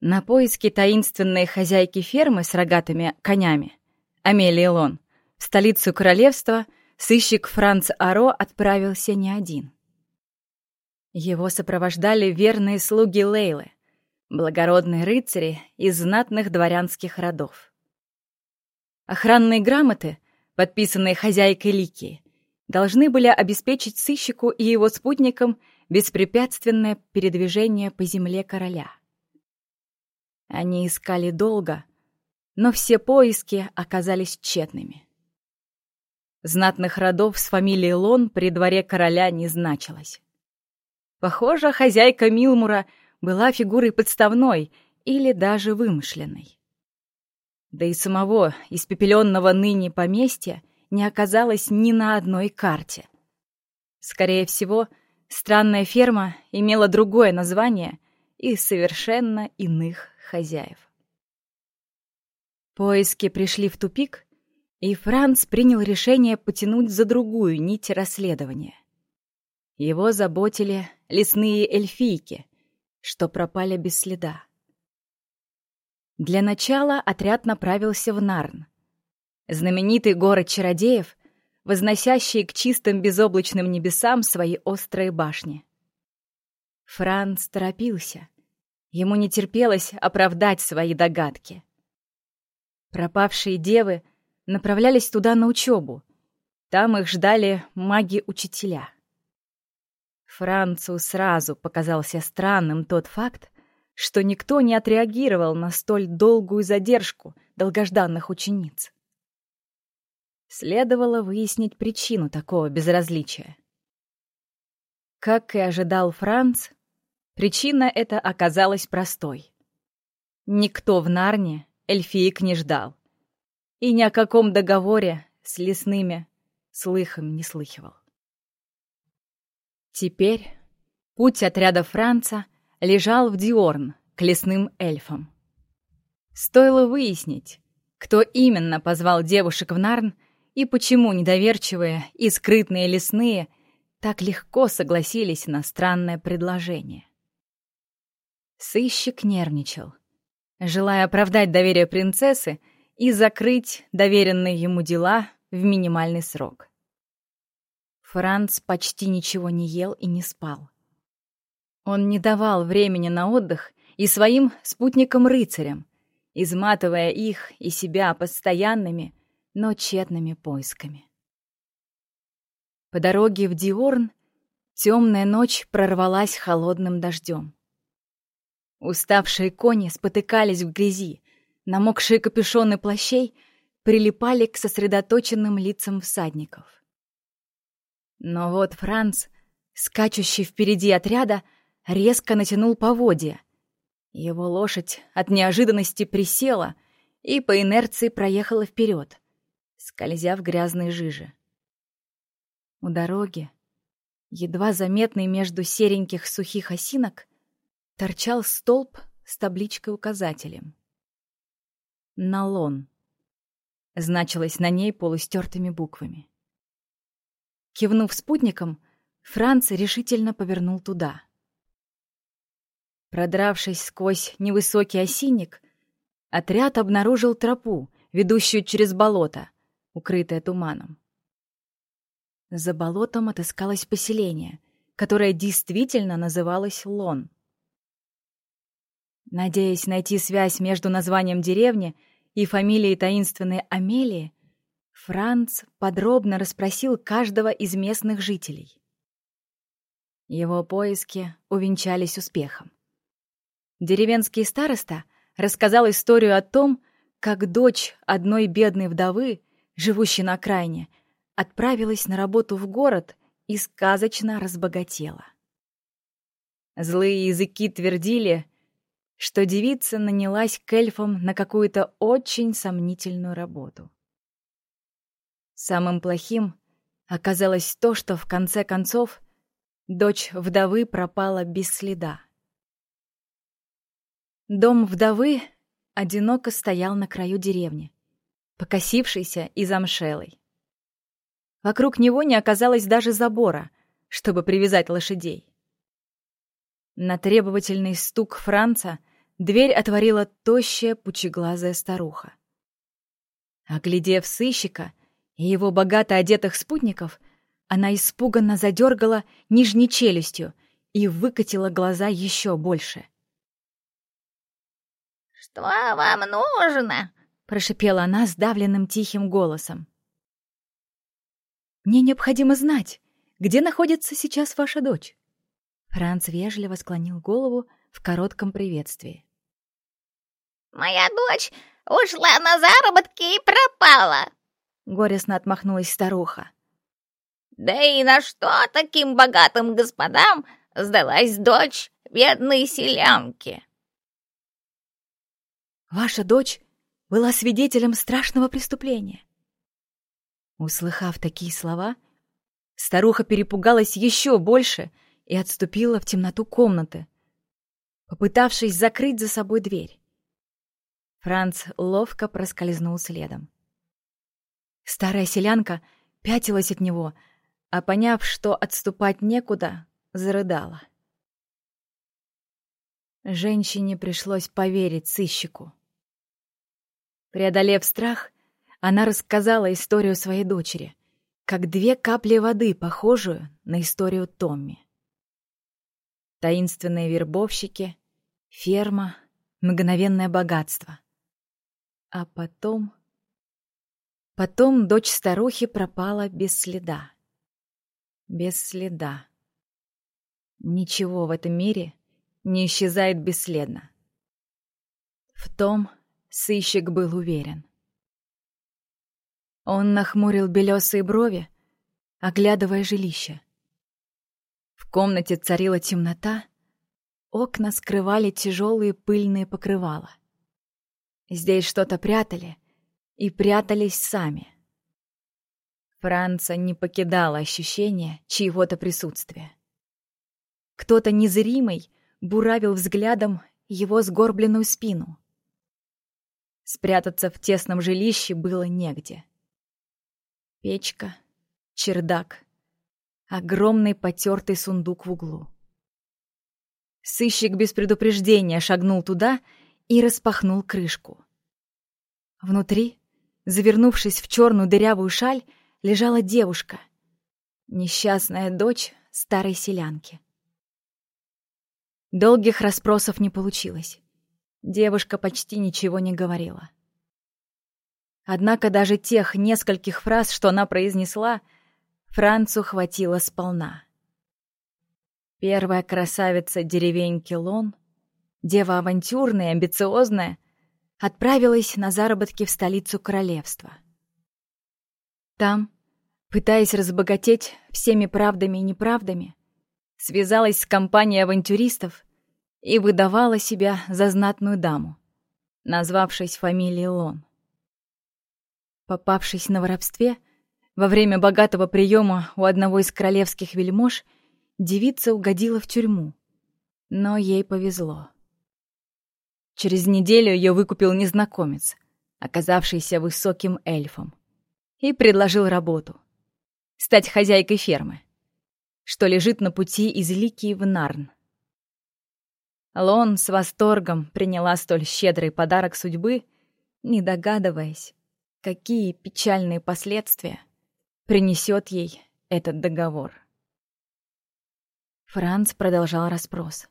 На поиски таинственной хозяйки фермы с рогатыми конями, Амелии Лон, в столицу королевства сыщик Франц Аро отправился не один. Его сопровождали верные слуги Лейлы, благородные рыцари из знатных дворянских родов. Охранные грамоты, подписанные хозяйкой Лики, должны были обеспечить сыщику и его спутникам беспрепятственное передвижение по земле короля. Они искали долго, но все поиски оказались тщетными. Знатных родов с фамилией Лон при дворе короля не значилось. Похоже, хозяйка Милмура была фигурой подставной или даже вымышленной. Да и самого испепеленного ныне поместья не оказалось ни на одной карте. Скорее всего, странная ферма имела другое название и совершенно иных хозяев. Поиски пришли в тупик, и Франц принял решение потянуть за другую нить расследования. Его заботили лесные эльфийки, что пропали без следа. Для начала отряд направился в Нарн, знаменитый город чародеев, возносящий к чистым безоблачным небесам свои острые башни. Франц торопился. Ему не терпелось оправдать свои догадки. Пропавшие девы направлялись туда на учебу. Там их ждали маги-учителя. Францу сразу показался странным тот факт, что никто не отреагировал на столь долгую задержку долгожданных учениц. Следовало выяснить причину такого безразличия. Как и ожидал Франц, причина эта оказалась простой. Никто в Нарне эльфиек не ждал. И ни о каком договоре с лесными слыхом не слыхивал. Теперь путь отряда Франца лежал в Диорн к лесным эльфам. Стоило выяснить, кто именно позвал девушек в Нарн и почему недоверчивые и скрытные лесные так легко согласились на странное предложение. Сыщик нервничал, желая оправдать доверие принцессы и закрыть доверенные ему дела в минимальный срок. Франц почти ничего не ел и не спал. Он не давал времени на отдых и своим спутникам-рыцарям, изматывая их и себя постоянными, но тщетными поисками. По дороге в Диорн темная ночь прорвалась холодным дождем. Уставшие кони спотыкались в грязи, намокшие капюшоны плащей прилипали к сосредоточенным лицам всадников. Но вот Франц, скачущий впереди отряда, резко натянул поводья. Его лошадь от неожиданности присела и по инерции проехала вперед, скользя в грязной жиже. У дороги, едва заметный между сереньких сухих осинок, торчал столб с табличкой-указателем. «Налон» значилось на ней полустертыми буквами. Кивнув спутником, Франц решительно повернул туда. Продравшись сквозь невысокий осинник, отряд обнаружил тропу, ведущую через болото, укрытое туманом. За болотом отыскалось поселение, которое действительно называлось Лон. Надеясь найти связь между названием деревни и фамилией таинственной Амелии, Франц подробно расспросил каждого из местных жителей. Его поиски увенчались успехом. Деревенский староста рассказал историю о том, как дочь одной бедной вдовы, живущей на окраине, отправилась на работу в город и сказочно разбогатела. Злые языки твердили, что девица нанялась к эльфам на какую-то очень сомнительную работу. Самым плохим оказалось то, что в конце концов дочь вдовы пропала без следа. Дом вдовы одиноко стоял на краю деревни, покосившийся и замшелый. Вокруг него не оказалось даже забора, чтобы привязать лошадей. На требовательный стук Франца дверь отворила тощая, пучеглазая старуха. Оглядев сыщика и его богато одетых спутников, она испуганно задергала нижней челюстью и выкатила глаза еще больше. «Что вам нужно?» — прошипела она сдавленным тихим голосом. «Мне необходимо знать, где находится сейчас ваша дочь?» Франц вежливо склонил голову в коротком приветствии. «Моя дочь ушла на заработки и пропала!» Горестно отмахнулась старуха. «Да и на что таким богатым господам сдалась дочь бедной селянки?» «Ваша дочь была свидетелем страшного преступления». Услыхав такие слова, старуха перепугалась еще больше и отступила в темноту комнаты, попытавшись закрыть за собой дверь. Франц ловко проскользнул следом. Старая селянка пятилась от него, а поняв, что отступать некуда, зарыдала. Женщине пришлось поверить сыщику. Преодолев страх, она рассказала историю своей дочери, как две капли воды, похожую на историю Томми. Таинственные вербовщики, ферма, мгновенное богатство. А потом... Потом дочь старухи пропала без следа. Без следа. Ничего в этом мире не исчезает бесследно. В том сыщик был уверен. Он нахмурил белесые брови, оглядывая жилище. В комнате царила темнота, окна скрывали тяжелые пыльные покрывала. Здесь что-то прятали — и прятались сами. Франца не покидало ощущение чьего-то присутствия. Кто-то незримый буравил взглядом его сгорбленную спину. Спрятаться в тесном жилище было негде. Печка, чердак, огромный потертый сундук в углу. Сыщик без предупреждения шагнул туда и распахнул крышку. Внутри Завернувшись в черную дырявую шаль, лежала девушка. Несчастная дочь старой селянки. Долгих расспросов не получилось. Девушка почти ничего не говорила. Однако даже тех нескольких фраз, что она произнесла, Францу хватило сполна. Первая красавица деревеньки Лон, дева авантюрная, амбициозная — отправилась на заработки в столицу королевства. Там, пытаясь разбогатеть всеми правдами и неправдами, связалась с компанией авантюристов и выдавала себя за знатную даму, назвавшись фамилией Лон. Попавшись на воровстве, во время богатого приема у одного из королевских вельмож, девица угодила в тюрьму, но ей повезло. Через неделю ее выкупил незнакомец, оказавшийся высоким эльфом, и предложил работу — стать хозяйкой фермы, что лежит на пути из Лики в Нарн. Лон с восторгом приняла столь щедрый подарок судьбы, не догадываясь, какие печальные последствия принесет ей этот договор. Франц продолжал расспрос.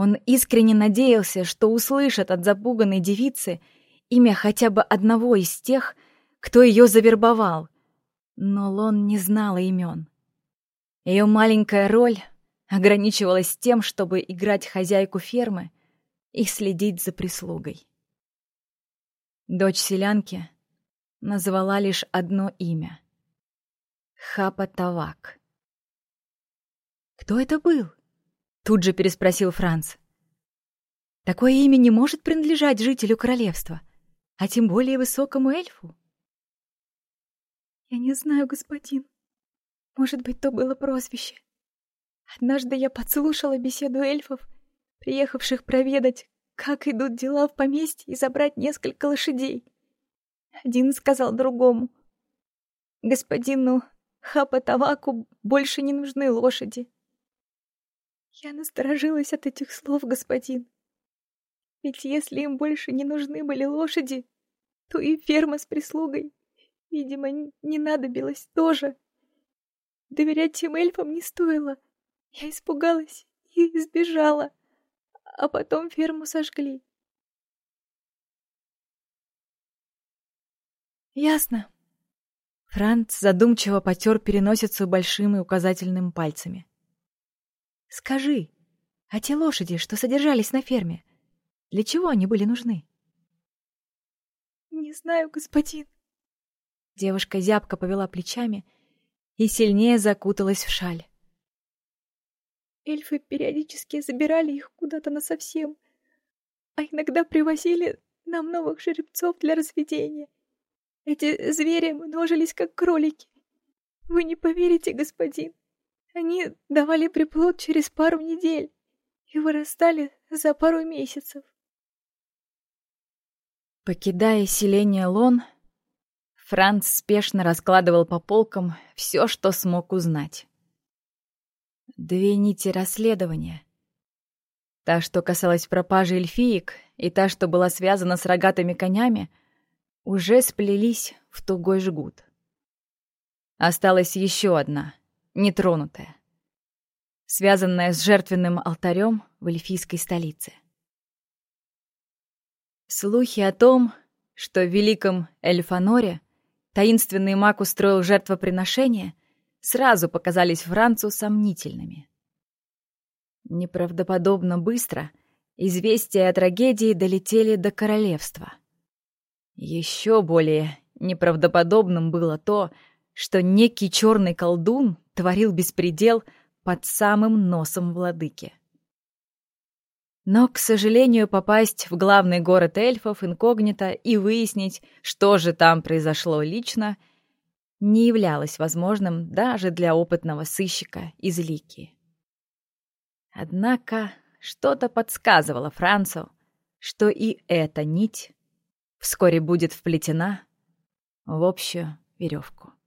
Он искренне надеялся, что услышит от запуганной девицы имя хотя бы одного из тех, кто ее завербовал. Но Лон не знала имен. Ее маленькая роль ограничивалась тем, чтобы играть хозяйку фермы и следить за прислугой. Дочь селянки назвала лишь одно имя — Хапа Тавак. Кто это был? Тут же переспросил Франц. Такое имя не может принадлежать жителю королевства, а тем более высокому эльфу. Я не знаю, господин. Может быть, то было прозвище. Однажды я подслушала беседу эльфов, приехавших проведать, как идут дела в поместье и забрать несколько лошадей. Один сказал другому. Господину Хапа-Таваку больше не нужны лошади. Я насторожилась от этих слов, господин. Ведь если им больше не нужны были лошади, то и ферма с прислугой, видимо, не надобилась тоже. Доверять тем эльфам не стоило. Я испугалась и сбежала, а потом ферму сожгли. Ясно. Франц задумчиво потер переносицу большим и указательным пальцами. Скажи, а те лошади, что содержались на ферме, для чего они были нужны? Не знаю, господин. Девушка зябко повела плечами и сильнее закуталась в шаль. Эльфы периодически забирали их куда-то насовсем, а иногда привозили нам новых жеребцов для разведения. Эти звери множились, как кролики. Вы не поверите, господин. Они давали приплод через пару недель и вырастали за пару месяцев. Покидая селение Лон, Франц спешно раскладывал по полкам все, что смог узнать. Две нити расследования. Та, что касалась пропажи эльфиек, и та, что была связана с рогатыми конями, уже сплелись в тугой жгут. Осталась еще одна, нетронутая, связанная с жертвенным алтарем в эльфийской столице. Слухи о том, что в Великом Эльфаноре таинственный маг устроил жертвоприношение, сразу показались Францу сомнительными. Неправдоподобно быстро известия о трагедии долетели до королевства. Еще более неправдоподобным было то, что некий черный колдун творил беспредел под самым носом владыки. Но, к сожалению, попасть в главный город эльфов инкогнито и выяснить, что же там произошло лично, не являлось возможным даже для опытного сыщика из Лики. Однако что-то подсказывало Францу, что и эта нить вскоре будет вплетена в общую веревку.